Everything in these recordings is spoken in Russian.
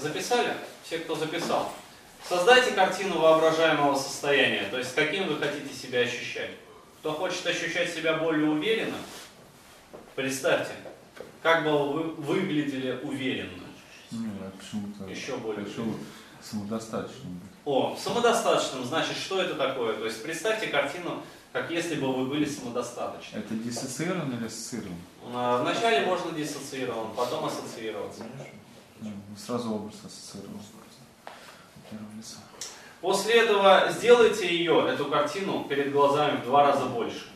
Записали? Все, кто записал. Создайте картину воображаемого состояния, то есть каким вы хотите себя ощущать. Кто хочет ощущать себя более уверенно, представьте, как бы вы выглядели уверенно. Не, я почему-то Еще более хочу самодостаточным. О, самодостаточным, значит, что это такое? То есть представьте картину, как если бы вы были самодостаточны. Это диссоциирован или ассоциирован? А, Вначале можно диссоциирован, потом ассоциироваться. Ну, Сразу образ лица. После этого сделайте ее, эту картину, перед глазами в два раза больше.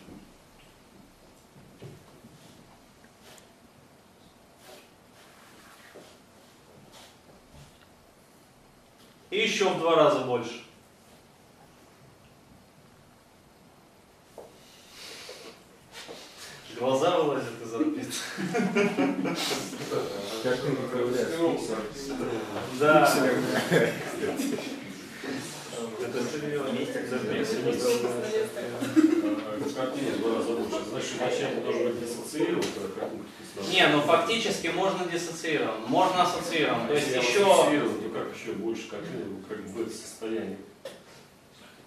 И еще в два раза больше. Глаза вылазят из орбит. Картинка проявляется Да. Это. Не, ну фактически можно диссоциирован, можно ассоциирован. То есть еще, то как еще больше картины, ну, как бы в это состояние?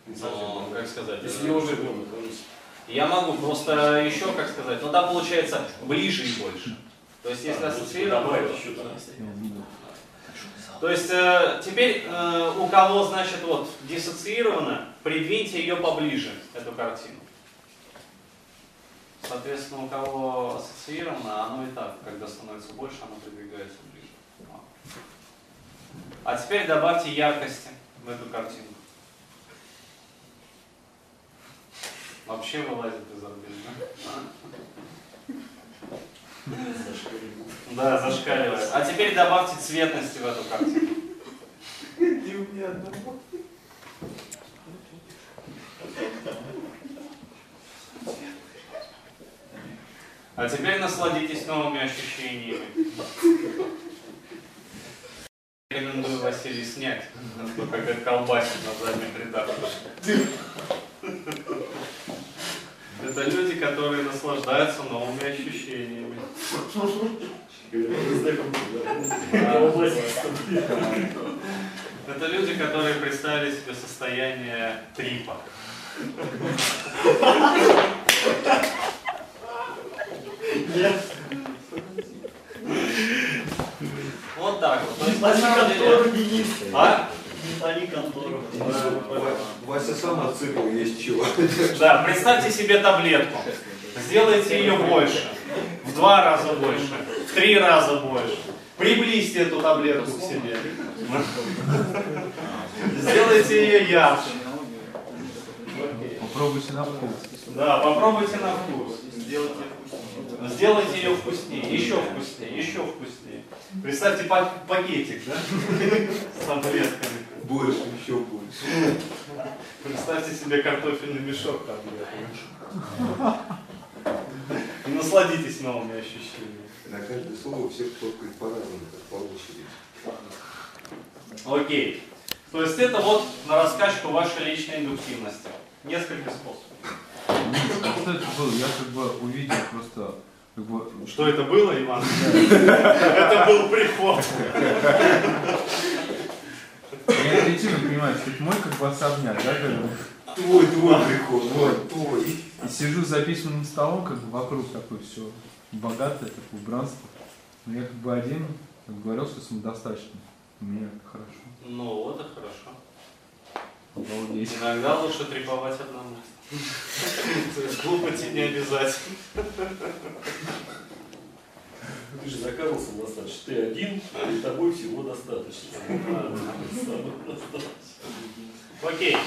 Ну, как сказать, Если уже дома я могу просто еще, как сказать, но там получается ближе и больше. То есть если А, ассоциирован, добавить еще там. Я увидел. то есть э, теперь э, у кого, значит, вот диссоциировано, придвиньте ее поближе, эту картину. Соответственно, у кого ассоциировано, оно и так, когда становится больше, оно придвигается ближе. А теперь добавьте яркости в эту картину. Вообще вылазит из орбит, да? Зашкаливает. А теперь добавьте цветности в эту картину. А теперь насладитесь новыми ощущениями. Рекомендую Василий снять, а как это колбасит на задних рядах. Это люди, которые наслаждаются новыми ощущениями. Это люди, которые представили себе состояние трипа. Вот так вот. То есть на самом деле... А? Вася сам отсыпал, есть чего. Да, представьте себе таблетку. Сделайте ее больше. В два раза больше. В три раза больше. Приблизьте эту таблетку к себе. Сделайте ее ярче. Попробуйте на вкус. Да, попробуйте на вкус. Сделайте, сделайте ее вкуснее, еще вкуснее, еще вкуснее. Представьте пак- пакетик, да? С таблетками. Больше, еще больше. Представьте себе картофельный мешок таблеток. Насладитесь новыми ощущениями. На каждое слово всех фоткают по-разному, как по очереди. Окей. То есть это вот на раскачку вашей личной индуктивности. Несколько способов. А что это было? Я как бы увидел просто как бы, Что это было, Иван? Это был приход. Я интуитивно понимаю, что это мой как бы особняк, да. Твой, твой приход, вот, твой. И сижу за письменным столом, как бы вокруг такое все богатое, такое убранство. Но я как бы один, как говорил, что самодостаточный. Мне хорошо. Ну вот и хорошо. Обалдеть. Иногда лучше треповать одному. То есть глупости не обязательно. Ты же заказался достаточно. Ты один, и тобой всего достаточно. Окей.